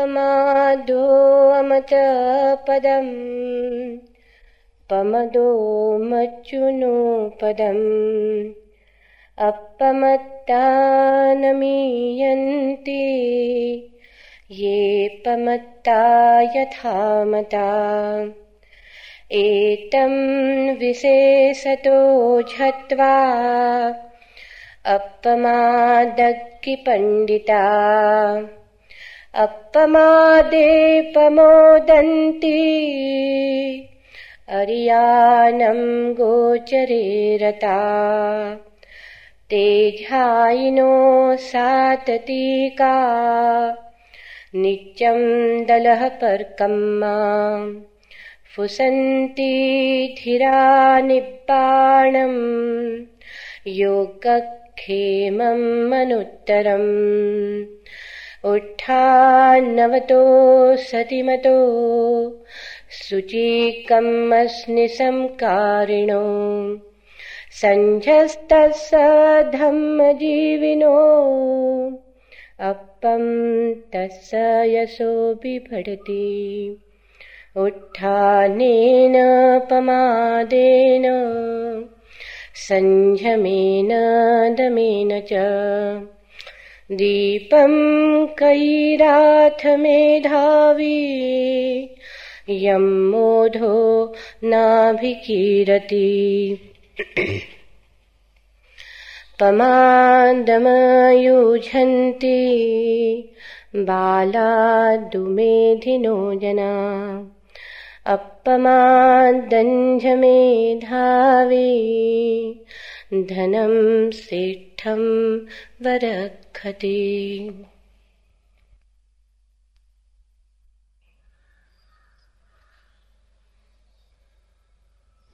अपमादो अमत पदम् पमदो मच्युनो पदम् अपमत्तानमीयन्ति ये पमत्ता यथा मता एतं विशेषतो झत्वा अपमादेपमोदन्ति अर्यानं गोचरे रता ते ध्यायिनो साततीका। नित्यं दलः पर्कम्मा। फुसन्ति धीरा निब्बाणम्। योगक्षेमम् मनुत्तरम् उत्थानवतो सतिमतो शुचिकमस्निसंकारिणो सञ्झस्तस्य धम्मजीविनो अपं तस्य यशो बिभटति उत्थानेन पमादेन सञ्झमेन दमेन च दीपं कैराथमेधावी यं मोधो नाभिकीरति पमादमयुझन्ति बालादुमेधिनो जना। अपमादञ्झमेधावी धनं सेठं वरखति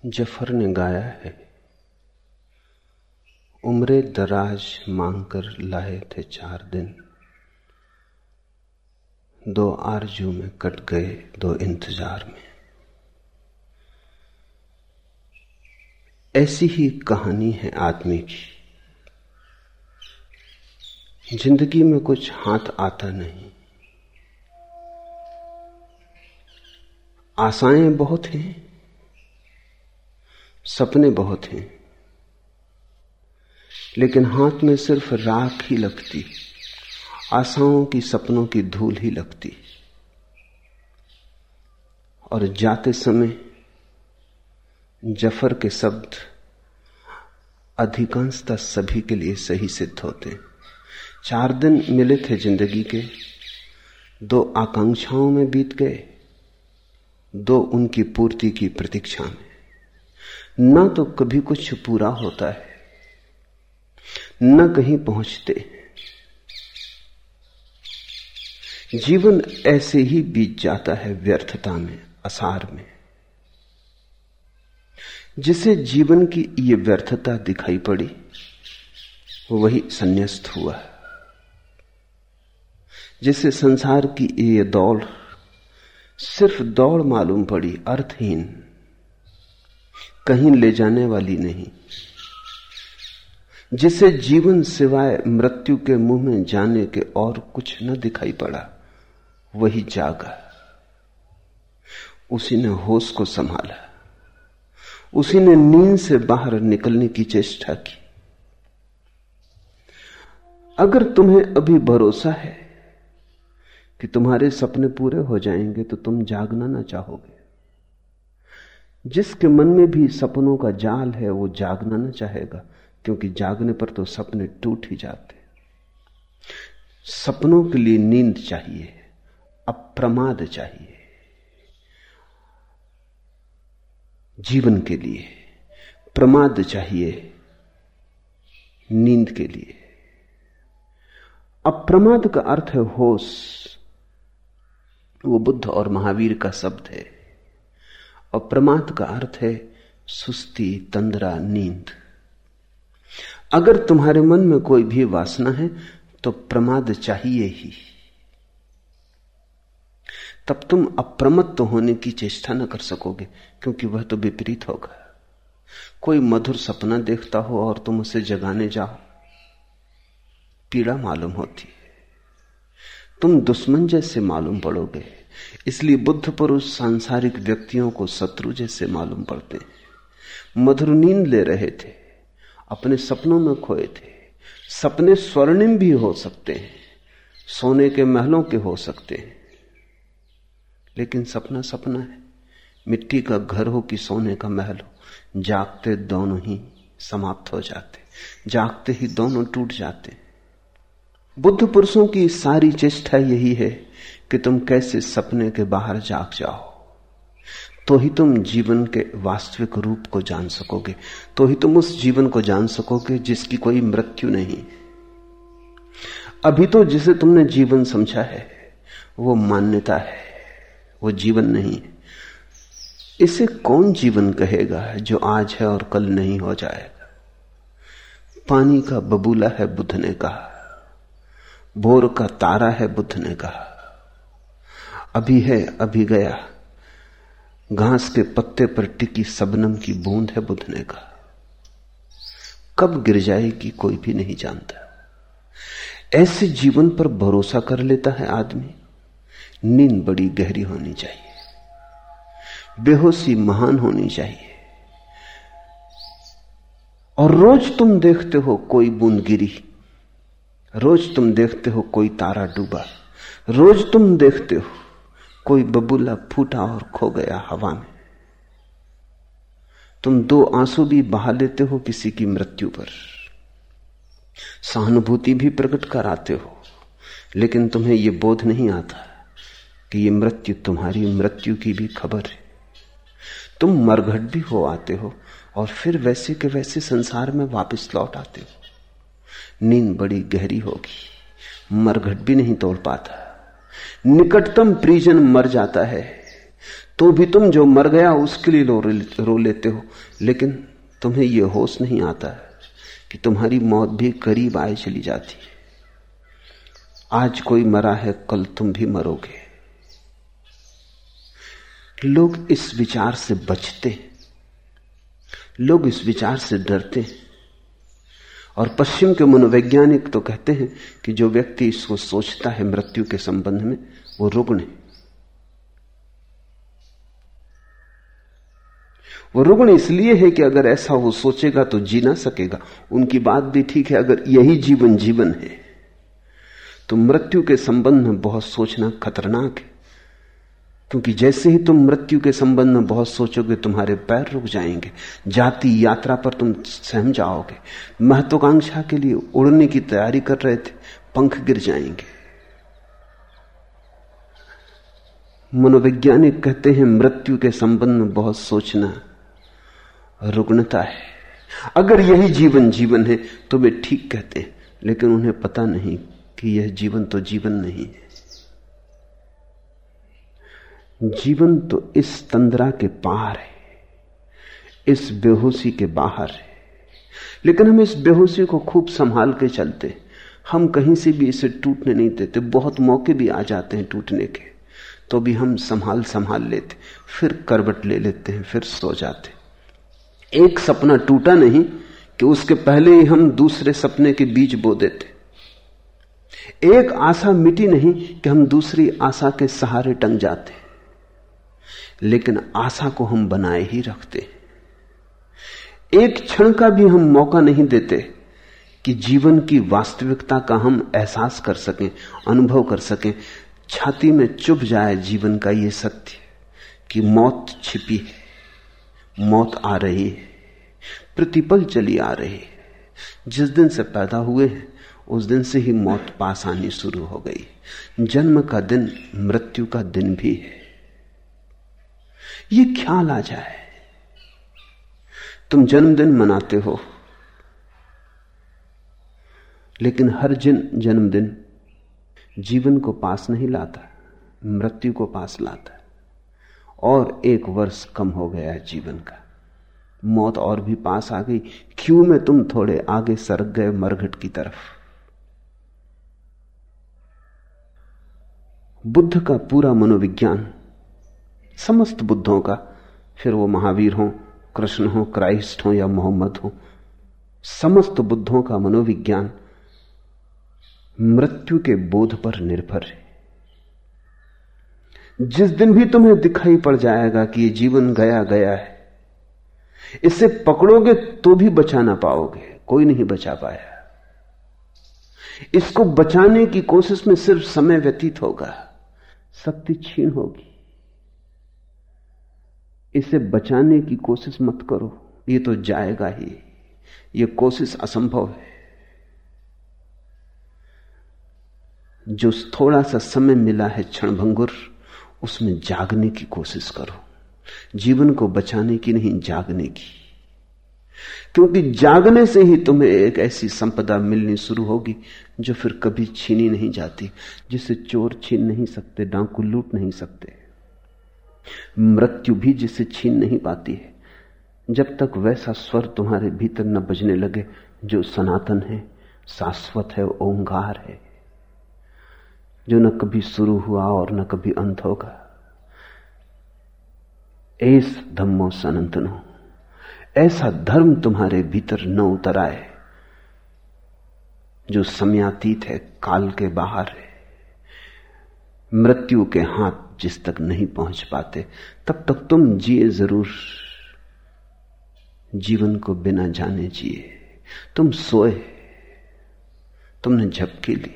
ज़फ़र ने गाया है, उम्रे दराज मांगकर लाए थे चार दिन। दो आरज़ू में कट गए, दो इंतज़ार में। ऐसी ही कहानी है आदमी की। ज़िंदगी में कुछ हाथ आता नहीं। आशाएँ बहुत हैं, सपने बहुत हैं, लेकिन हाथ में सिर्फ़ राख ही लगती, आशाओं की सपनों की धूल ही लगती। और जाते समय ज़फ़र के शब्द अधिकांशतः सभी के लिए सही सिद्ध होते चार दिन मिले थे ज़िंदगी के। दो आकांक्षाओं में बीत गए। दो उनकी पूर्ति की प्रतीक्षा में। न तो कभी कुछ पूरा होता है। न कहीं पहुँचते जीवन ऐसे ही बीत जाता है व्यर्थता में, असार में। जिसे जीवन की ये व्यर्थता दिखाई पड़ी, वही संन्यास्त हुआ। जिसे संसार की ये दौड़ सिर्फ़ दौड़ मालूम पड़ी, अर्थहीन। कहीं ले जाने वाली नहीं। जिसे जीवन सिवाय मृत्यु के मुँह में जाने के और कुछ न दिखाई पड़ा, वही जागा। उसी ने होश को संभाला। उसी ने नींद से बाहर निकलने की चेष्टा की। अगर तुम्हें अभी भरोसा है कि तुम्हारे सपने पूरे हो जाएँगे तो तुम जागना ना चाहोगे। जिसके मन में भी सपनों का जाल है, वो जागना ना चाहेगा, क्योंकि जागने पर तो सपने टूट ही जाते। सपनों के लिए नींद चाहिए, अप्रमाद चाहिए। जीवन के लिए प्रमाद चाहिए, नींद के लिए। अप्रमाद का अर्थ है होश। वो बुद्ध और महावीर का शब्द है। और प्रमाद का अर्थ है सुस्ती, तंद्रा, नींद। अगर तुम्हारे मन में कोई भी वासना है तो प्रमाद चाहिए ही। तब तुम अप्रमत्त होने की चेष्टा न कर सकोगे, क्योंकि वह तो विपरीत होगा। कोई मधुर सपना देखता हो और तुम उसे जगाने जाओ। पीड़ा मालूम होती है। तुम दुश्मन जैसे मालूम पड़ोगे। इसलिए बुद्ध पुरुष सांसारिक व्यक्तियों को शत्रु जैसे मालूम पड़ते। मधुर नींद ले रहे थे, अपने सपनों में खोए थे। सपने स्वर्णिम भी हो सकते हैं, सोने के महलों के हो सकते हैं। लेकिन सपना सपना है। मिट्टी का घर हो कि सोने का महल हो, जागते दोनों ही समाप्त हो जाते। जागते ही दोनों टूट जाते। बुद्ध पुरुषों की सारी चेष्टा यही है कि तुम कैसे सपने के बाहर जाग जाओ। तो ही तुम जीवन के वास्तविक रूप को जान सकोगे। तो ही तुम उस जीवन को जान सकोगे जिसकी कोई मृत्यु नहीं। अभी तो जिसे तुमने जीवन समझा है, वो मान्यता है, वो जीवन नहीं। इसे कौन जीवन कहेगा जो आज है और कल नहीं हो जाएगा? पानी का बबूला है बुद्ध ने कहा। बोर का तारा है, बुद्ध ने कहा। अभी है, अभी गया। घास के पत्ते पर टिकी सबनम की बूंद है, बुद्ध ने कहा। कब गिर जाएगी, कोई भी नहीं जानता। ऐसे जीवन पर भरोसा कर लेता है आदमी। नींद बड़ी गहरी होनी चाहिए। बेहोशी महान होनी चाहिए। और रोज तुम देखते हो कोई बूंद गिरी। रोज तुम देखते हो कोई तारा डूबा। रोज तुम देखते हो कोई बबूला फूटा और खो गया हवा में। तुम दो आँसू भी बहा लेते हो किसी की मृत्यु पर। सहानुभूति भी प्रकट कराते हो, लेकिन तुम्हें यह बोध नहीं आता कि यह मृत्यु तुम्हारी मृत्यु की भी खबर है। तुम मरघट भी हो आते हो और फिर वैसे के वैसे संसार में वापस लौट आते हो। नींद बड़ी गहरी होगी। मरघट भी नहीं तोड़ पाता। निकटतम प्रिजन मर जाता है। तो भी तुम जो मर गया उसके लिए रो, लेते हो। लेकिन तुम्हें यह होश नहीं आता कि तुम्हारी मौत भी करीब आए चली जाती। है आज कोई मरा है कल तुम भी मरोगे। लोग इस विचार से बचते। लोग इस विचार से डरते। और पश्चिम के मनोवैज्ञानिक तो कहते हैं कि जो व्यक्ति इसको सोचता है मृत्यु के संबंध में, वो रुग्ण है। वो रुग्ण इसलिए है कि अगर ऐसा वो सोचेगा तो जी ना सकेगा। उनकी बात भी ठीक है, अगर यही जीवन जीवन है तो मृत्यु के संबंध में बहुत सोचना खतरनाक है। क्योंकि जैसे ही तुम मृत्यु के संबंध में बहुत सोचोगे, तुम्हारे पैर रुक जाएँगे, जाति, यात्रा पर तुम सहम जाओगे। महत्वाकांक्षा के लिए उड़ने की तैयारी कर रहे थे, पंख गिर जाएँगे। मनोवैज्ञानिक कहते हैं, मृत्यु के संबंध में बहुत सोचना रुग्णता है। अगर यही जीवन जीवन है तो वे ठीक कहते हैं, लेकिन उन्हें पता नहीं कि यह जीवन तो जीवन नहीं है। जीवन तो इस तंद्रा के पार है, इस बेहोशी के बाहर है। लेकिन हम इस बेहोशी को खूब संभाल के चलते, हम कहीं से भी इसे टूटने नहीं देते, बहुत मौके भी आ जाते हैं टूटने के तो भी हम संभाल संभाल लेते, फिर करवट ले लेते हैं, फिर सो जाते। एक सपना टूटा नहीं कि उसके पहले ही हम दूसरे सपने के बीज बो देते। एक आशा मिटी नहीं कि हम दूसरी आशा के सहारे टंग जाते। लेकिन आशा को हम बनाए ही रखते एक क्षण का भी हम मौका नहीं देते कि जीवन की वास्तविकता का हम एहसास कर सकें, अनुभव कर सकें। छाती में चुभ जाए जीवन का यह सत्य कि मौत छिपी है, मौत आ रही है, प्रतिपल चली आ रही है। जिस दिन से पैदा हुए हैं, उस दिन से ही मौत पास आनी शुरू हो गई। जन्म का दिन, मृत्यु का दिन भी है। ये ख्याल आ जाए तुम जन्मदिन मनाते हो। लेकिन हर जिन जन्मदिन जीवन को पास नहीं लाता, मृत्यु को पास लाता और एक वर्ष कम हो गया जीवन का। मौत और भी पास आ गई। क्यों में तुम थोड़े आगे सरक गए मरघट की तरफ़? बुद्ध का पूरा मनोविज्ञान समस्त बुद्धों का, फिर वो महावीर हो, कृष्ण हो, क्राइस्ट हो या मोहम्मद हो, समस्त बुद्धों का मनोविज्ञान मृत्यु के बोध पर निर्भर है। जिस दिन भी तुम्हें दिखाई पड़ जाएगा कि ये जीवन गया गया है, इसे पकड़ोगे तो भी बचा ना पाओगे, कोई नहीं बचा पाया। इसको बचाने की कोशिश में सिर्फ़ समय व्यतीत होगा, शक्ति छीन होगी। इसे बचाने की कोशिश मत करो। ये तो जाएगा ही। ये कोशिश असंभव है। जो थोड़ा सा समय मिला है क्षणभंगुर, उसमें जागने की कोशिश करो। जीवन को बचाने की नहीं, जागने की। क्योंकि जागने से ही तुम्हें एक ऐसी संपदा मिलनी शुरू होगी, जो फिर कभी छीनी नहीं जाती, जिसे चोर छीन नहीं सकते, डांकू लूट नहीं सकते। मृत्यु भी जिसे छीन नहीं पाती है। जब तक वैसा स्वर तुम्हारे भीतर न बजने लगे, जो सनातन है, शाश्वत है, ओंकार है। जो न कभी शुरू हुआ और न कभी अंत होगा। एस धम्मो सनातनो, ऐसा धर्म तुम्हारे भीतर न उतर आए, जो समयातीत है, काल के बाहर है। मृत्यु के हाथ जिस तक नहीं पहुँच पाते, तब तक तुम जिए ज़रूर। जीवन को बिना जाने जिए। तुम सोए, तुमने झपकी ली,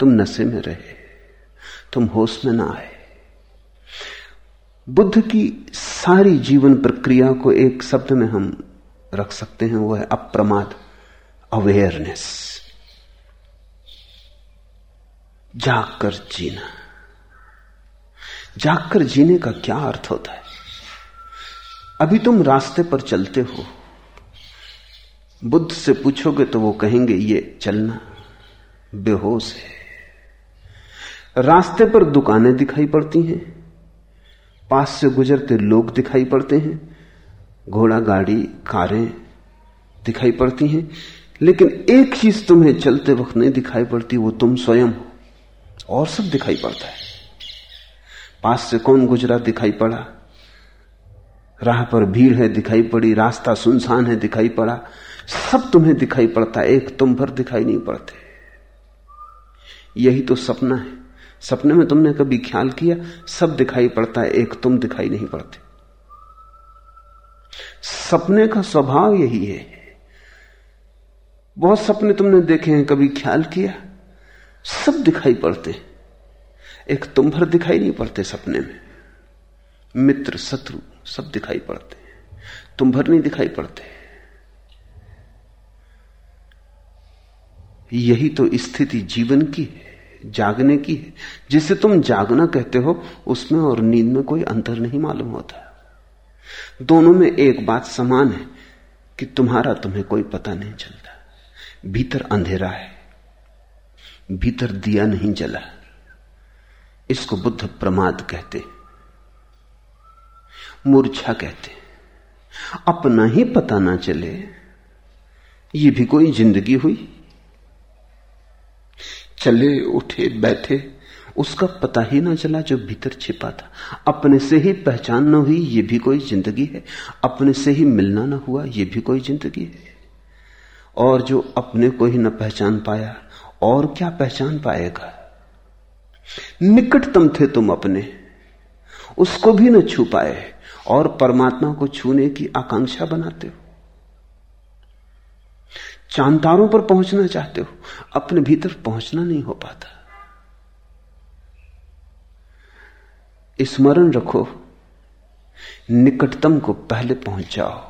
तुम नशे में रहे, तुम होश में ना आए। बुद्ध की सारी जीवन प्रक्रिया को एक शब्द में हम रख सकते हैं वह है अप्रमाद, अवेयरनेस। जागकर जीना। जागकर जीने का क्या अर्थ होता है? अभी तुम रास्ते पर चलते हो। बुद्ध से पूछोगे तो वो कहेंगे, ये चलना बेहोश है। रास्ते पर दुकानें दिखाई पड़ती हैं, पास से गुजरते लोग दिखाई पड़ते हैं, घोड़ा गाड़ी, कारें दिखाई पड़ती हैं, लेकिन एक चीज़ तुम्हें चलते वक्त नहीं दिखाई पड़ती, वो तुम स्वयं हो, और सब दिखाई पड़ता है। पास से कौन गुजरा दिखाई पड़ा? राह पर भीड़ है दिखाई पड़ी, रास्ता सुनसान है दिखाई पड़ा। सब तुम्हें दिखाई पड़ता है एक तुम भर दिखाई नहीं पड़ते। यही तो सपना है। सपने में तुमने कभी ख्याल किया? सब दिखाई पड़ता है एक तुम दिखाई नहीं पड़ते। सपने का स्वभाव यही है। बहुत सपने तुमने देखे हैं, कभी ख्याल किया? सब दिखाई पड़ते एक तुम भर दिखाई नहीं पड़ते सपने में। मित्र, शत्रु सब दिखाई पड़ते तुम भर नहीं दिखाई पड़ते। यही तो स्थिति जीवन की है, जागने की है। जिसे तुम जागना कहते हो, उसमें और नींद में कोई अंतर नहीं मालूम होता। दोनों में एक बात समान है कि तुम्हारा तुम्हें कोई पता नहीं चलता। भीतर अंधेरा है, भीतर दिया नहीं जला। इसको बुद्ध प्रमाद कहते मूर्छा कहते अपना ही पता ना चले, ये भी कोई ज़िंदगी हुई। चले, उठे, बैठे, उसका पता ही ना चला जो भीतर छिपा था। अपने से ही पहचान ना हुई, ये भी कोई ज़िंदगी है। अपने से ही मिलना ना हुआ, ये भी कोई ज़िंदगी है। और जो अपने को ही न पहचान पाया, और क्या पहचान पाएगा? निकटतम थे तुम अपने। उसको भी न छू पाए और परमात्मा को छूने की आकांक्षा बनाते हो। चांतारों पर पहुँचना चाहते हो, अपने भीतर पहुँचना नहीं हो पाता। स्मरण रखो, निकटतम को पहले पहुँच जाओ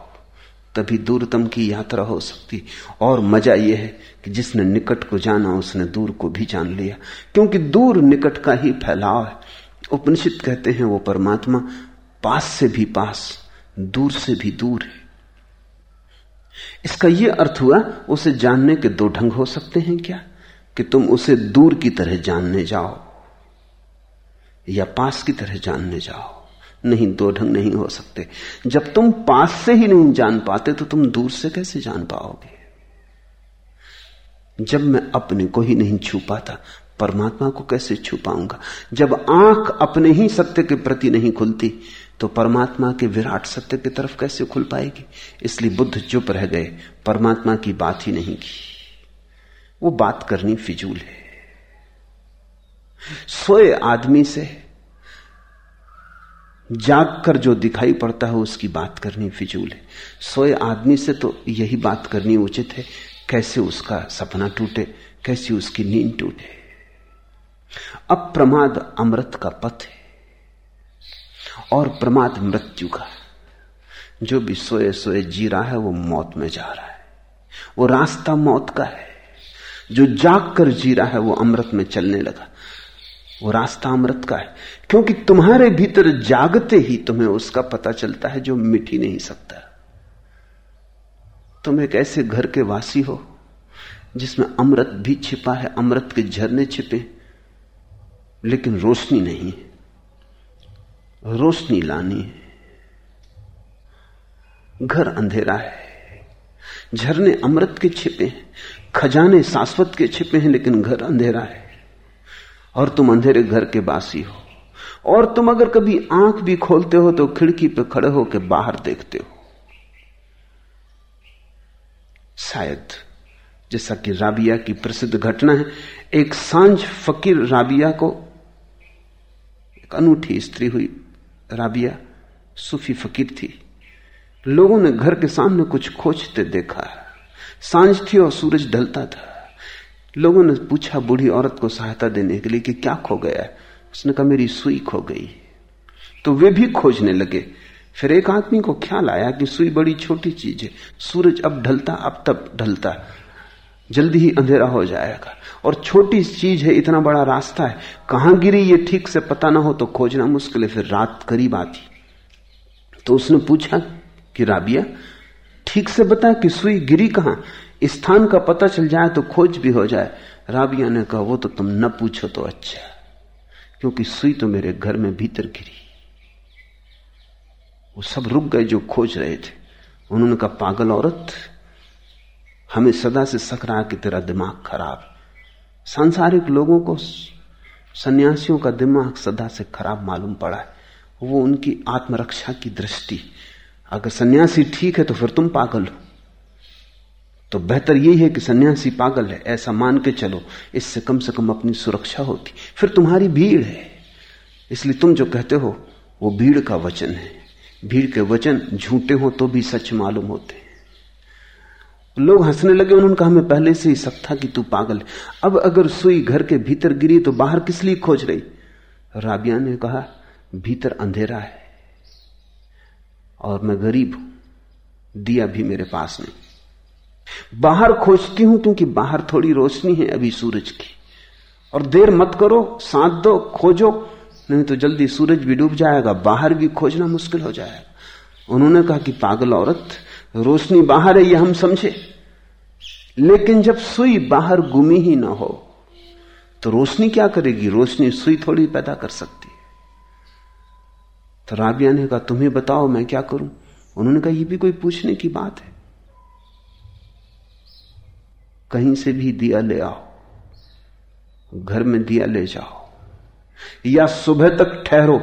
तभी दूरतम की यात्रा हो सकती। और मज़ा यह है कि जिसने निकट को जाना, उसने दूर को भी जान लिया। क्योंकि दूर निकट का ही फैलाव है। उपनिषद कहते हैं, वो परमात्मा पास से भी पास, दूर से भी दूर है। इसका यह अर्थ हुआ, उसे जानने के दो ढंग हो सकते हैं क्या? कि तुम उसे दूर की तरह जानने जाओ, या पास की तरह जानने जाओ। नहीं, दो ढंग नहीं हो सकते। जब तुम पास से ही नहीं जान पाते तो तुम दूर से कैसे जान पाओगे? जब मैं अपने को ही नहीं छू पाता, परमात्मा को कैसे छू पाऊँगा? जब आँख अपने ही सत्य के प्रति नहीं खुलती तो परमात्मा के विराट सत्य की तरफ़ कैसे खुल पाएगी? इसलिए बुद्ध चुप रह गए, परमात्मा की बात ही नहीं की। वो बात करनी फिजूल है। सोए आदमी से जाग कर जो दिखाई पड़ता है उसकी बात करनी फिजूल है। सोए आदमी से तो यही बात करनी उचित है, कैसे उसका सपना टूटे, कैसी उसकी नींद टूटे। अब प्रमाद अमृत का पथ है और प्रमाद मृत्यु का। जो भी सोए सोए जी रहा है, वो मौत में जा रहा है। वो रास्ता मौत का है। जो जाग कर जी रहा है, वो अमृत में चलने लगा। वो रास्ता अमृत का है। क्योंकि तुम्हारे भीतर जागते ही तुम्हें उसका पता चलता है जो मिट ही नहीं सकता। तुम एक ऐसे घर के वासी हो, जिसमें अमृत भी छिपा है, अमृत के झरने छिपे, लेकिन रोशनी नहीं है। रोशनी लानी है। घर अंधेरा है। झरने अमृत के छिपे हैं, खजाने शाश्वत के छिपे हैं, लेकिन घर अंधेरा है। और तुम अंधेरे घर के बासी हो। और तुम अगर कभी आँख भी खोलते हो तो खिड़की पे खड़े होकर बाहर देखते हो। शायद जैसा कि राबिया की प्रसिद्ध घटना है, एक साँझ फकीर राबिया को एक अनूठी स्त्री हुई। राबिया सूफी फकीर थी। लोगों ने घर के सामने कुछ खोजते देखा। साँझ थी और सूरज ढलता था। लोगों ने पूछा बूढ़ी औरत को सहायता देने के लिए कि क्या खो गया है? उसने कहा, मेरी सुई खो गई। तो वे भी खोजने लगे। फिर एक आदमी को ख्याल आया कि सुई बड़ी छोटी चीज़ है। सूरज अब ढलता, अब तब ढलता। जल्दी ही अंधेरा हो जाएगा। और छोटी चीज़ है, इतना बड़ा रास्ता है। कहाँ गिरी ये ठीक से पता ना हो तो खोजना मुश्किल है। फिर रात करीब आती। तो उसने पूछा कि, राबिया, ठीक से बता कि सुई गिरी कहाँ? स्थान का पता चल जाए तो खोज भी हो जाए। राबिया ने कहा, वो तो तुम न पूछो तो अच्छा क्योंकि सुई तो मेरे घर में भीतर गिरी। वो सब रुक गए जो खोज रहे थे। उन्होंने कहा, पागल औरत, हमें सदा से सक रहा कि तेरा दिमाग खराब। सांसारिक लोगों को, सन्यासियों का दिमाग सदा से खराब मालूम पड़ा है। वो उनकी आत्मरक्षा की दृष्टि। अगर सन्यासी ठीक है तो फिर तुम पागल हो। तो बेहतर यही है कि सन्यासी पागल है, ऐसा मान के चलो, इससे कम से कम अपनी सुरक्षा होती। फिर तुम्हारी भीड़ है। इसलिए तुम जो कहते हो, वो भीड़ का वचन है। भीड़ के वचन झूठे हो तो भी सच मालूम होते हैं। लोग हंसने लगे, उन्होंने कहा, हमें पहले से ही शक था कि तू पागल है। अब अगर सुई घर के भीतर गिरी तो बाहर किस लिए खोज रही? राबिया ने कहा, भीतर अंधेरा है और मैं गरीब हूँ। दिया भी मेरे पास नहीं। बाहर खोजती हूँ क्योंकि बाहर थोड़ी रोशनी है अभी सूरज की। और देर मत करो, साथ दो, खोजो, नहीं तो जल्दी सूरज भी डूब जाएगा, बाहर भी खोजना मुश्किल हो जाएगा। उन्होंने कहा कि पागल औरत, रोशनी बाहर है यह हम समझे। लेकिन जब सुई बाहर गुमी ही ना हो तो रोशनी क्या करेगी? रोशनी सुई थोड़ी पैदा कर सकती है। तो राबिया ने कहा, तुम्हें बताओ मैं क्या करूँ? उन्होंने कहा यह भी कोई पूछने की बात है। कहीं से भी दिया ले आओ, घर में दिया ले जाओ, या सुबह तक ठहरो।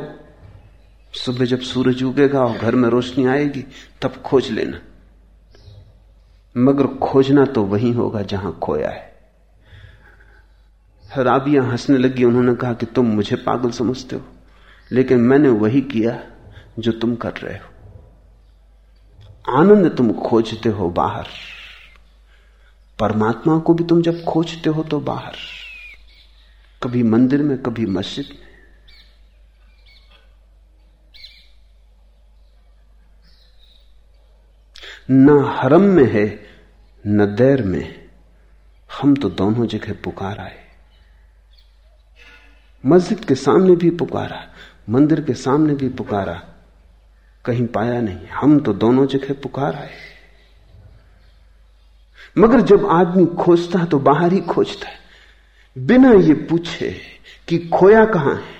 सुबह जब सूरज उगेगा और घर में रोशनी आएगी, तब खोज लेना। मगर खोजना तो वही होगा जहाँ खोया है। राबिया हंसने लगी, उन्होंने कहा कि तुम मुझे पागल समझते हो, लेकिन मैंने वही किया जो तुम कर रहे हो। आनंद तुम खोजते हो बाहर। परमात्मा को भी तुम जब खोजते हो तो बाहर, कभी मंदिर में, कभी मस्जिद में। न हरम में है, न दैर में। हम तो दोनों जगह पुकार आए। मस्जिद के सामने भी पुकारा, मंदिर के सामने भी पुकारा, कहीं पाया नहीं। हम तो दोनों जगह पुकार आए। मगर जब आदमी खोजता है तो बाहर ही खोजता है। बिना ये पूछे कि खोया कहाँ है,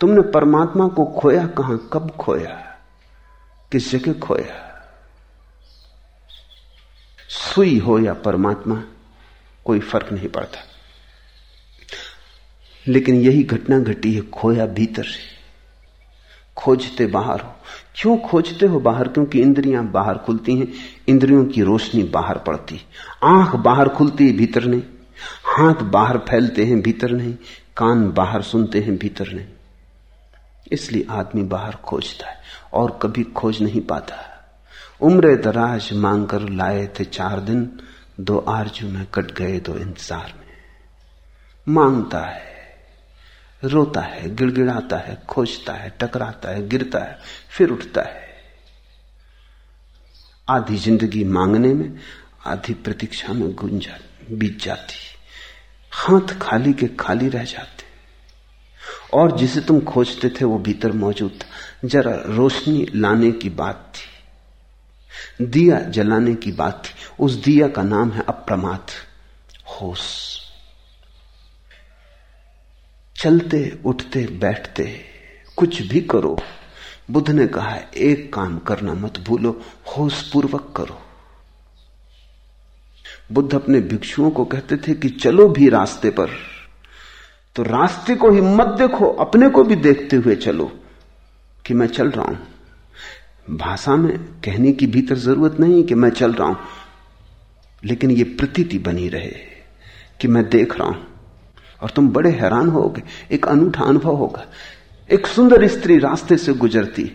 तुमने परमात्मा को खोया कहाँ, कब खोया, किस जगह खोया? सुई हो या परमात्मा, कोई फ़र्क नहीं पड़ता। लेकिन यही घटना घटी है, खोया भीतर से। खोजते बाहर हो। क्यों खोजते हो बाहर? क्योंकि इंद्रियाँ बाहर खुलती हैं, इंद्रियों की रोशनी बाहर पड़ती। आँख बाहर खुलती है, भीतर नहीं। हाथ बाहर फैलते हैं, भीतर नहीं। कान बाहर सुनते हैं, भीतर नहीं। इसलिए आदमी बाहर खोजता है और कभी खोज नहीं पाता। उम्र दराज मांग कर लाए थे चार दिन, दो आरज़ू में कट गए दो इंतज़ार में। माँगता है। रोता है, गिड़गिड़ाता है, खोजता है, टकराता है, गिरता है, फिर उठता है। आधी ज़िंदगी मांगने में, आधी प्रतीक्षा में गुंजा बीत जाती। हाथ खाली के खाली रह जाते। और जिसे तुम खोजते थे, वो भीतर मौजूद था। जरा रोशनी लाने की बात थी। दिया जलाने की बात थी। उस दिया का नाम है अप्रमाद होश। चलते, उठते, बैठते, कुछ भी करो। बुद्ध ने कहा, एक काम करना मत भूलो होश पूर्वक करो। बुद्ध अपने भिक्षुओं को कहते थे कि चलो भी रास्ते पर। तो रास्ते को ही मत देखो, अपने को भी देखते हुए चलो, कि मैं चल रहा हूँ। भाषा में कहने की भीतर ज़रूरत नहीं कि मैं चल रहा हूँ, लेकिन यह प्रतीति बनी रहे, कि मैं देख रहा हूँ। और तुम बड़े हैरान होगे, एक अनूठा अनुभव होगा। एक सुंदर स्त्री रास्ते से गुजरती।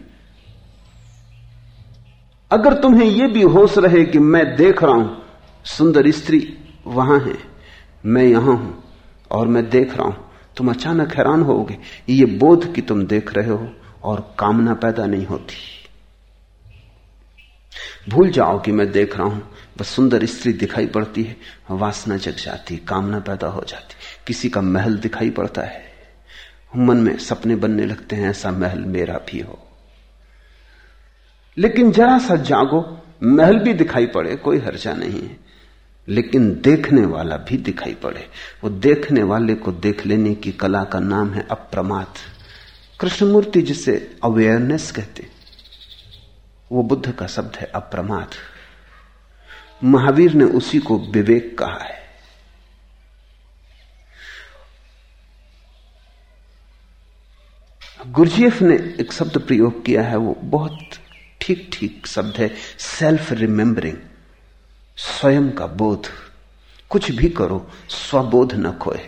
अगर तुम्हें यह भी होश रहे कि मैं देख रहा हूँ, सुंदर स्त्री वहाँ है, मैं यहाँ हूँ और मैं देख रहा हूँ, तुम अचानक हैरान होगे ये बोध कि तुम देख रहे हो और कामना पैदा नहीं होती। भूल जाओ कि मैं देख रहा हूँ, बस सुंदर स्त्री दिखाई पड़ती है, वासना जग जाती, कामना पैदा हो जाती। किसी का महल दिखाई पड़ता है। मन में सपने बनने लगते हैं, ऐसा महल मेरा भी हो। लेकिन जरा सा जागो, महल भी दिखाई पड़े, कोई हर्जा नहीं है। लेकिन देखने वाला भी दिखाई पड़े। वो देखने वाले को देख लेने की कला का नाम है अप्रमाद। कृष्णमूर्ति जिसे अवेयरनेस कहते वो बुद्ध का शब्द है अप्रमाद। महावीर ने उसी को विवेक कहा है। गुरजीएफ ने एक शब्द प्रयोग किया है, वो बहुत ठीक ठीक शब्द है सेल्फ रिमेंबरिंग स्वयं का बोध। कुछ भी करो, स्वबोध न खोए।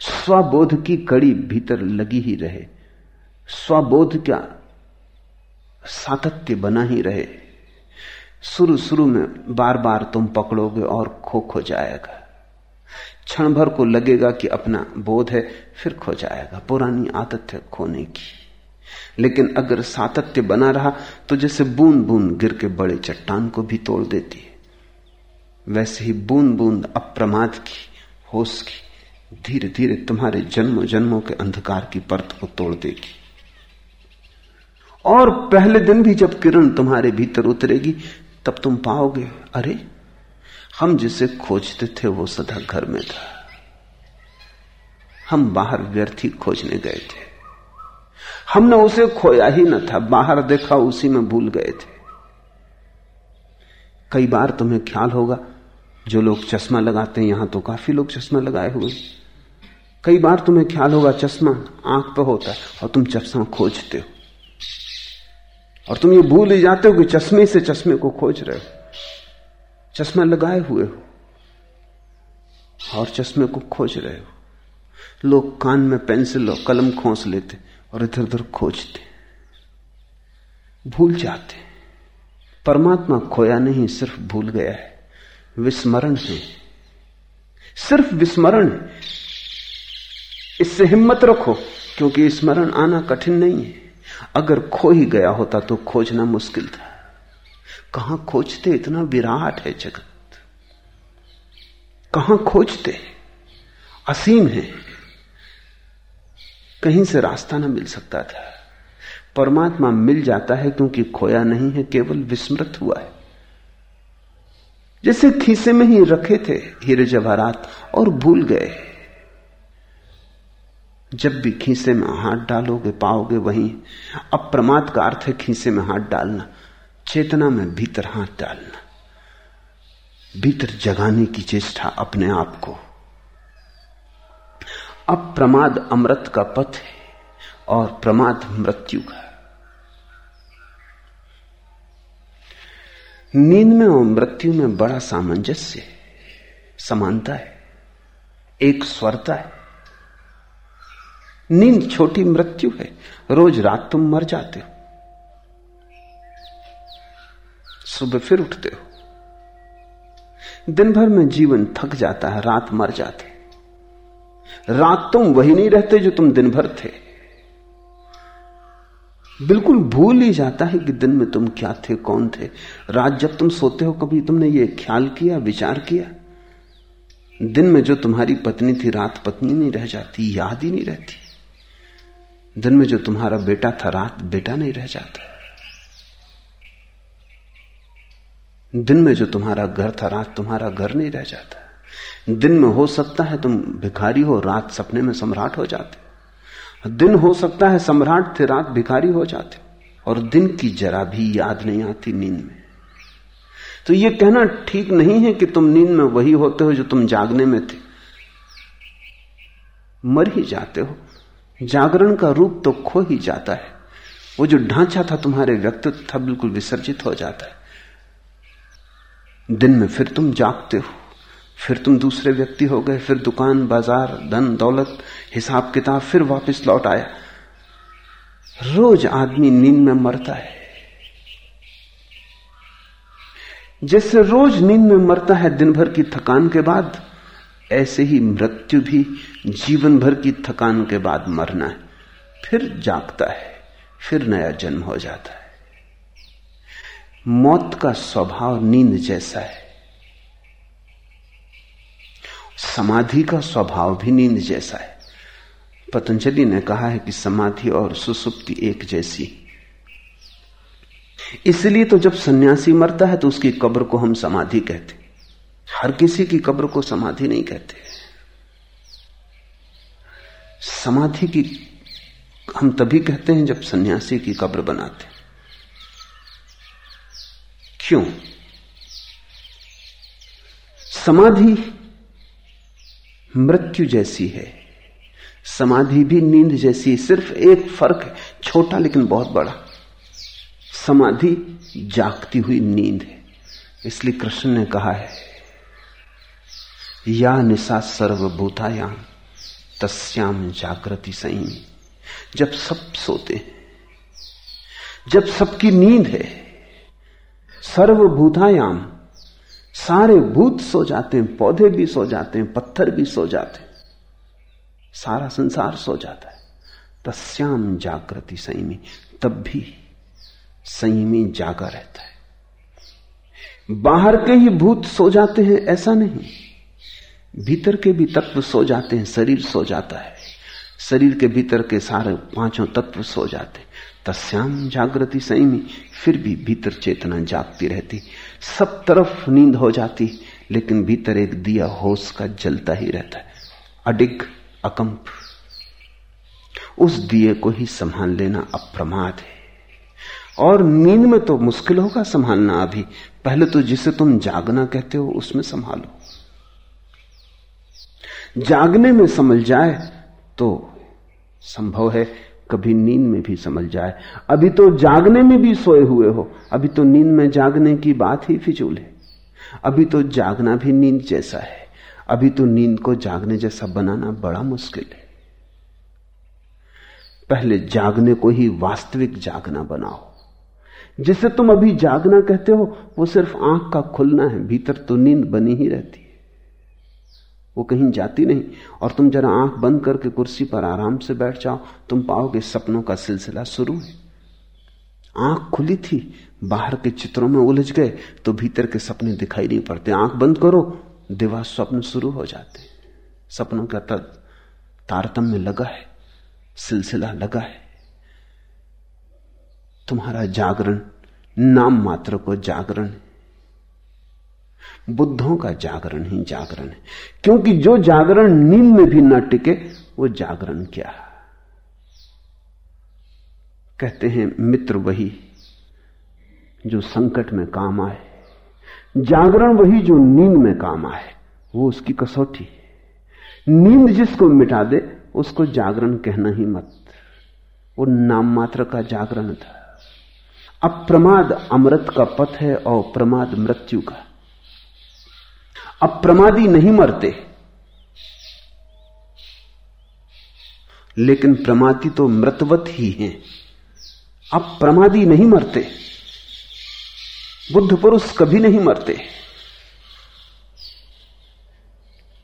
स्वबोध की कड़ी भीतर लगी ही रहे। स्वबोध क्या सातत्य बना ही रहे। शुरू शुरू में बार बार तुम पकड़ोगे और खो खो जाएगा। क्षण भर को लगेगा कि अपना बोध है, फिर खो जाएगा, पुरानी आदत है खोने की। लेकिन अगर सातत्य बना रहा तो जैसे बूंद बूंद गिर के बड़े चट्टान को भी तोड़ देती है। वैसे ही बूंद बूंद अप्रमाद की, होश की धीरे धीरे तुम्हारे जन्मों जन्मों के अंधकार की परत को तोड़ देगी। और पहले दिन भी जब किरण तुम्हारे भीतर उतरेगी, तब तुम पाओगे, अरे हम जिसे खोजते थे वो सदा घर में था। हम बाहर व्यर्थी खोजने गए थे। हमने उसे खोया ही न था, बाहर देखा उसी में भूल गए थे। कई बार तुम्हें ख्याल होगा, जो लोग चश्मा लगाते हैं, यहाँ तो काफ़ी लोग चश्मा लगाए हुए कई बार तुम्हें ख्याल होगा, चश्मा आँख पर होता है और तुम चश्मा खोजते हो। और तुम ये भूल ही जाते हो कि चश्मे से चश्मे को खोज रहे हो। चश्मा लगाए हुए हो और चश्मे को खोज रहे हो। लोग कान में पेंसिल और कलम खोस लेते और इधर उधर खोजते। भूल जाते। परमात्मा खोया नहीं, सिर्फ़ भूल गया है। विस्मरण से। सिर्फ़ विस्मरण इससे हिम्मत रखो, क्योंकि स्मरण आना कठिन नहीं है। अगर खो ही गया होता तो खोजना मुश्किल था। कहाँ खोजते इतना विराट है जगत? कहाँ खोजते? असीम है। कहीं से रास्ता ना मिल सकता था। परमात्मा मिल जाता है क्योंकि खोया नहीं है, केवल विस्मृत हुआ है। जैसे खीसे में ही रखे थे हीरे जवाहरात और भूल गए। जब भी खीसे में हाथ डालोगे, पाओगे वहीं अप्रमाद का अर्थ है खीसे में हाथ डालना। चेतना में भीतर हाथ डालना, भीतर जगाने की चेष्टा अपने आप को। अब प्रमाद अमृत का पथ है और प्रमाद मृत्यु का। नींद में और मृत्यु में बड़ा सामंजस्य समानता है, एक स्वरता है। नींद छोटी मृत्यु है, रोज रात तुम मर जाते हो। सुबह फिर उठते हो। दिन भर में जीवन थक जाता है, रात मर जाते रात तुम वही नहीं रहते जो तुम दिन भर थे। बिल्कुल भूल ही जाता है कि दिन में तुम क्या थे, कौन थे। रात जब तुम सोते हो, कभी तुमने ये ख्याल किया, विचार किया? दिन में जो तुम्हारी पत्नी थी, रात पत्नी नहीं रह जाती, याद ही नहीं रहती। दिन में जो तुम्हारा बेटा था, रात बेटा नहीं रह जाता। दिन में जो तुम्हारा घर था, रात तुम्हारा घर नहीं रह जाता। दिन में हो सकता है तुम भिखारी हो, रात सपने में सम्राट हो जाते। दिन हो सकता है सम्राट थे, रात भिखारी हो जाते। और दिन की जरा भी याद नहीं आती नींद में। तो यह कहना ठीक नहीं है कि तुम नींद में वही होते हो जो तुम जागने में थे। मर ही जाते हो। जागरण का रूप तो खो ही जाता है। वो जो ढांचा था तुम्हारे व्यक्तित्व था, बिल्कुल विसर्जित हो जाता है। दिन में फिर तुम जागते हो, फिर तुम दूसरे व्यक्ति हो गए, फिर दुकान, बाज़ार, धन, दौलत, हिसाब किताब, फिर वापस लौट आया। रोज आदमी नींद में मरता है। जैसे रोज नींद में मरता है दिन भर की थकान के बाद, ऐसे ही मृत्यु भी जीवन भर की थकान के बाद मरना है। फिर जागता है, फिर नया जन्म हो जाता है। मौत का स्वभाव नींद जैसा है। समाधि का स्वभाव भी नींद जैसा है। पतंजलि ने कहा है कि समाधि और सुसुप्ति एक जैसी। इसलिए तो जब सन्यासी मरता है तो उसकी कब्र को हम समाधि कहते हर किसी की कब्र को समाधि नहीं कहते समाधि की हम तभी कहते हैं जब सन्यासी की कब्र बनाते क्यों? समाधि मृत्यु जैसी है। समाधि भी नींद जैसी सिर्फ़ एक फ़र्क है, छोटा लेकिन बहुत बड़ा। समाधि जागती हुई नींद है। इसलिए कृष्ण ने कहा है, या निशा सर्वभूतायाम तस्याम जागृति सही जब सब सोते हैं, जब सबकी नींद है सर्वभूतायाम। सारे भूत सो जाते हैं, पौधे भी सो जाते हैं, पत्थर भी सो जाते हैं। सारा संसार सो जाता है। तस्याम जागृति संयमी, तब भी संयमी जागा रहता है। बाहर के ही भूत सो जाते हैं, ऐसा नहीं। भीतर के भी तत्व सो जाते हैं, शरीर सो जाता है। शरीर के भीतर के सारे पाँचों तत्व सो जाते तस्याम जागृति संयमी, फिर भी भीतर चेतना जागती रहती। सब तरफ़ नींद हो जाती, लेकिन भीतर एक दिया होश का जलता ही रहता है। अडिग, अकंप। उस दिए को ही संभाल लेना अप्रमाद है। और नींद में तो मुश्किल होगा संभालना अभी। पहले तो जिसे तुम जागना कहते हो, उसमें संभालो। जागने में समझ जाए तो संभव है कभी नींद में भी समझ जाए। अभी तो जागने में भी सोए हुए हो। अभी तो नींद में जागने की बात ही फिजूल है। अभी तो जागना भी नींद जैसा है। अभी तो नींद को जागने जैसा बनाना बड़ा मुश्किल है। पहले जागने को ही वास्तविक जागना बनाओ। जिसे तुम अभी जागना कहते हो, वो सिर्फ़ आँख का खुलना है, भीतर तो नींद बनी ही रहती। वो कहीं जाती नहीं। और तुम जरा आँख बंद करके कुर्सी पर आराम से बैठ जाओ, तुम पाओगे सपनों का सिलसिला शुरू है। आँख खुली थी, बाहर के चित्रों में उलझ गए तो भीतर के सपने दिखाई नहीं पड़ते। आँख बंद करो दिवा स्वप्न शुरू हो जाते सपनों का तारतम्य लगा है, सिलसिला लगा है। तुम्हारा जागरण, नाम मात्र को जागरण है। बुद्धों का जागरण ही जागरण है। क्योंकि जो जागरण नींद में भी न टिके, वो जागरण क्या? कहते हैं, मित्र वही जो संकट में काम आए। जागरण वही जो नींद में काम आए, वो उसकी कसौटी नींद जिसको मिटा दे, उसको जागरण कहना ही मत। वो नाम मात्र का जागरण था। अप्रमाद अमृत का पथ है और प्रमाद मृत्यु का। अप्रमादी नहीं मरते। लेकिन प्रमादी तो मृतवत ही हैं। अब प्रमादी नहीं मरते। बुद्ध पुरुष कभी नहीं मरते।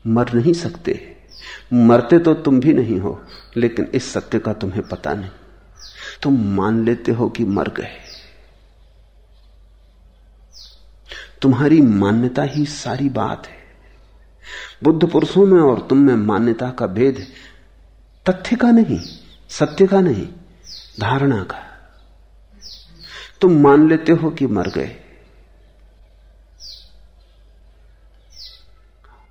मर नहीं सकते। मरते तो तुम भी नहीं हो, लेकिन इस सत्य का तुम्हें पता नहीं। तुम मान लेते हो कि मर गए। तुम्हारी मान्यता ही सारी बात है। बुद्ध पुरुषों में और तुम में मान्यता का भेद तथ्य का नहीं, सत्य का नहीं, धारणा का। तुम मान लेते हो कि मर गए।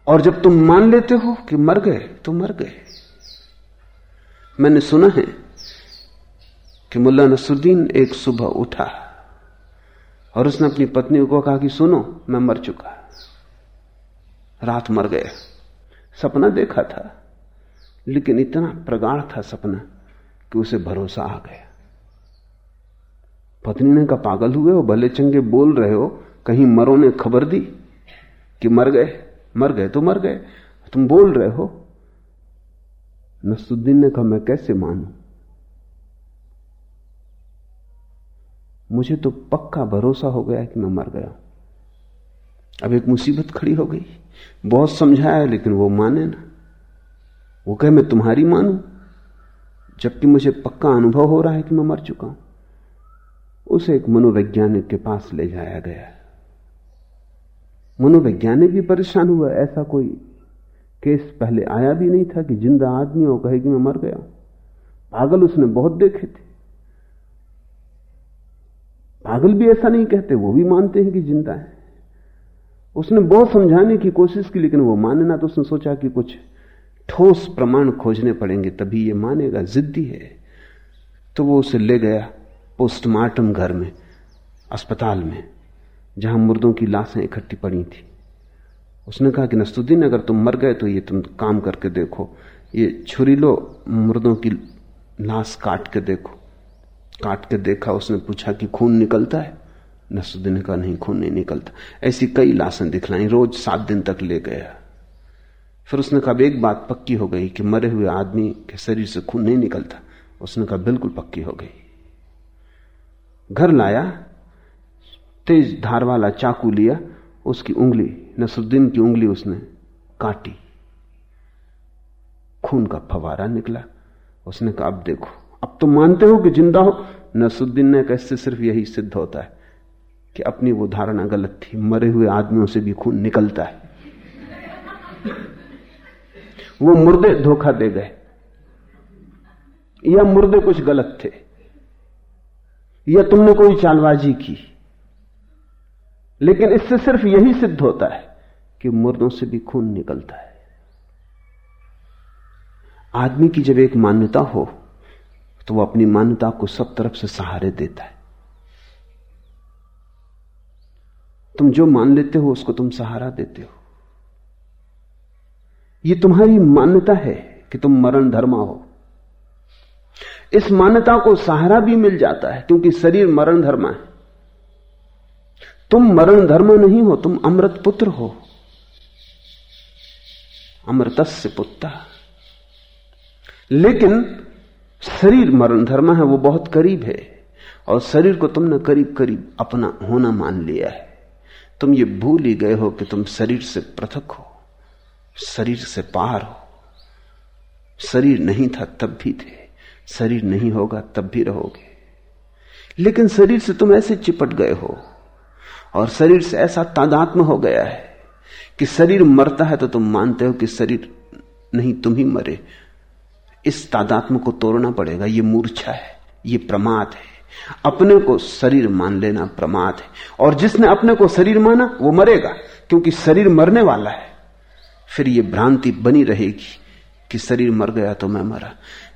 और जब तुम मान लेते हो कि मर गए तो मर गए। मैंने सुना है कि मुल्ला नसरुद्दीन एक सुबह उठा। और उसने अपनी पत्नी को कहा कि सुनो, मैं मर चुका। रात मर गया सपना देखा था, लेकिन इतना प्रगाढ़ था सपना कि उसे भरोसा आ गया। पत्नी ने कहा, पागल हुए हो, भले चंगे बोल रहे हो, कहीं मरो ने खबर दी कि मर गए मर गए तो मर गए, तुम बोल रहे हो। नसुद्दीन ने कहा, मैं कैसे मानू? मुझे तो पक्का भरोसा हो गया कि मैं मर गया। अब एक मुसीबत खड़ी हो गई। बहुत समझाया, लेकिन वो माने ना। वो कहे, मैं तुम्हारी मानू? जबकि मुझे पक्का अनुभव हो रहा है कि मैं मर चुका हूँ। उसे एक मनोवैज्ञानिक के पास ले जाया गया। मनोवैज्ञानिक भी परेशान हुआ। ऐसा कोई केस पहले आया भी नहीं था कि ज़िंदा आदमी हो कहे कि मैं मर गया पागल उसने बहुत देखे थे। पागल भी ऐसा नहीं कहते, वो भी मानते हैं कि ज़िंदा है। उसने बहुत समझाने की कोशिश की, लेकिन वो माने ना तो उसने सोचा कि कुछ ठोस प्रमाण खोजने पड़ेंगे, तभी ये मानेगा, जिद्दी है। तो वो उसे ले गया पोस्टमार्टम घर में, अस्पताल में, जहाँ मुर्दों की लाशें इकट्ठी पड़ी थी। उसने कहा कि नस्तुद्दीन अगर तुम मर गए तो ये तुम काम करके देखो, ये छुरी लो, मुर्दों की लाश काट के देखो। काट के देखा, उसने पूछा कि खून निकलता है? नसुद्दीन ने कहा, नहीं, खून नहीं निकलता। ऐसी कई लाशें दिखलाई, रोज सात दिन तक ले गया। फिर उसने कहा एक बात पक्की हो गई कि मरे हुए आदमी के शरीर से खून नहीं निकलता। उसने कहा, बिल्कुल पक्की हो गई। घर लाया, तेज धार वाला चाकू लिया, उसकी उंगली, नसरुद्दीन की उंगली उसने काटी। खून का फवारा निकला। उसने कहा, अब देखो अब तो मानते हो कि ज़िंदा हो? नसरुद्दीन ने कैसे सिर्फ़ यही सिद्ध होता है कि अपनी वो धारणा गलत थी। मरे हुए आदमियों से भी खून निकलता है। वो मुर्दे धोखा दे गए। या मुर्दे कुछ गलत थे। या तुमने कोई चालबाजी की। लेकिन इससे सिर्फ़ यही सिद्ध होता है कि मुर्दों से भी खून निकलता है। आदमी की जब एक मान्यता हो तो वह अपनी मान्यता को सब तरफ़ से सहारे देता है। तुम जो मान लेते हो, उसको तुम सहारा देते हो। यह तुम्हारी मान्यता है कि तुम मरण धर्मा हो। इस मान्यता को सहारा भी मिल जाता है, क्योंकि शरीर मरण धर्मा है। तुम मरण धर्म नहीं हो, तुम अमृत पुत्र हो। अमृतस्य पुत्र। लेकिन शरीर मरण धर्म है, वो बहुत करीब है। और शरीर को तुमने करीब करीब अपना होना मान लिया है। तुम ये भूल ही गए हो कि तुम शरीर से पृथक हो, शरीर से पार हो। शरीर नहीं था, तब भी थे। शरीर नहीं होगा, तब भी रहोगे। लेकिन शरीर से तुम ऐसे चिपट गए हो, और शरीर से ऐसा तादात्म हो गया है कि शरीर मरता है तो तुम मानते हो कि शरीर नहीं, तुम ही मरे। इस तादात्म को तोड़ना पड़ेगा। ये मूर्छा है, ये प्रमाद है। अपने को शरीर मान लेना प्रमाद है। और जिसने अपने को शरीर माना, वो मरेगा, क्योंकि शरीर मरने वाला है। फिर ये भ्रांति बनी रहेगी कि शरीर मर गया तो मैं मरा।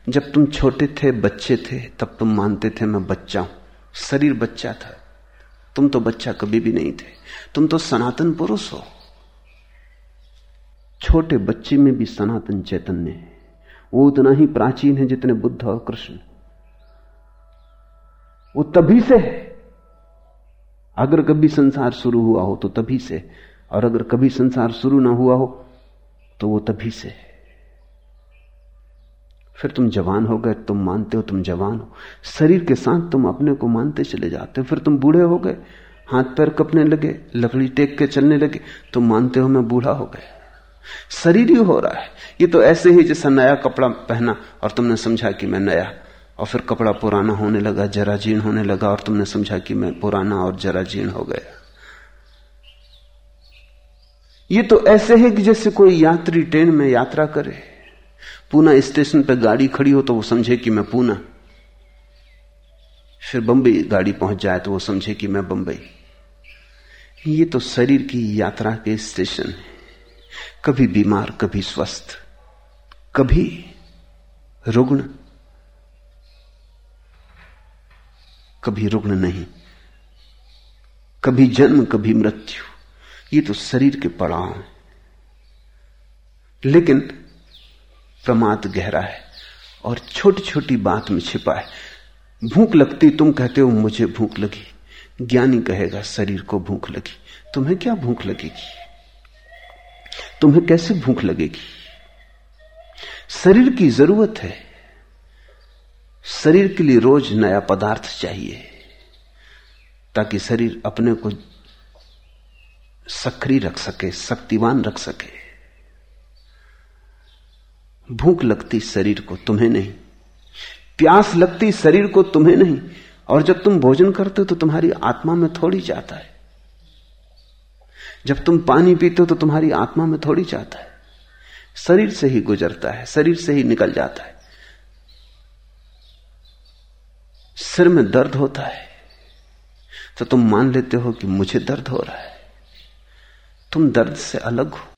जब तुम छोटे थे, बच्चे थे, तब तुम मानते थे मैं बच्चा हूँ। शरीर बच्चा था। तुम तो बच्चा कभी भी नहीं थे। तुम तो सनातन पुरुष हो। छोटे बच्चे में भी सनातन चैतन्य है। वो उतना ही प्राचीन है जितने बुद्ध और कृष्ण। वो तभी से है। अगर कभी संसार शुरू हुआ हो तो तभी से, और अगर कभी संसार शुरू ना हुआ हो तो वो तभी से है। फिर तुम जवान हो गए, तुम मानते हो तुम जवान हो। शरीर के साथ तुम अपने को मानते चले जाते हो। फिर तुम बूढ़े हो गए, हाथ पैर कपने लगे, लकड़ी टेक के चलने लगे, तुम मानते हो मैं बूढ़ा हो गया। शरीर ही हो रहा है। ये तो ऐसे ही जैसा नया कपड़ा पहना और तुमने समझा कि मैं नया। और फिर कपड़ा पुराना होने लगा, जरा जीर्ण होने लगा और तुमने समझा कि मैं पुराना और जरा जीर्ण हो गया। ये तो ऐसे है कि जैसे कोई यात्री ट्रेन में यात्रा करे। पूना स्टेशन पर गाड़ी खड़ी हो तो वो समझे कि मैं पूना। फिर बंबई गाड़ी पहुँच जाए तो वो समझे कि मैं बंबई। ये तो शरीर की यात्रा के स्टेशन है। कभी बीमार, कभी स्वस्थ, कभी रुग्ण कभी रुग्ण नहीं, कभी जन्म, कभी मृत्यु, ये तो शरीर के पड़ाव हैं। लेकिन प्रमाद गहरा है और छोटी छोटी बात में छिपा है। भूख लगती, तुम कहते हो मुझे भूख लगी, ज्ञानी कहेगा शरीर को भूख लगी, तुम्हें क्या भूख लगेगी? तुम्हें कैसे भूख लगेगी? शरीर की ज़रूरत है। शरीर के लिए रोज नया पदार्थ चाहिए, ताकि शरीर अपने को सक्रिय रख सके, शक्तिवान रख सके। भूख लगती शरीर को तुम्हें नहीं, प्यास लगती शरीर को तुम्हें नहीं, और जब तुम भोजन करते हो तो तुम्हारी आत्मा में थोड़ी जाता है। जब तुम पानी पीते हो तो तुम्हारी आत्मा में थोड़ी जाता है। शरीर से ही गुजरता है, शरीर से ही निकल जाता है। सिर में दर्द होता है। तो तुम मान लेते हो कि मुझे दर्द हो रहा है। तुम दर्द से अलग हो।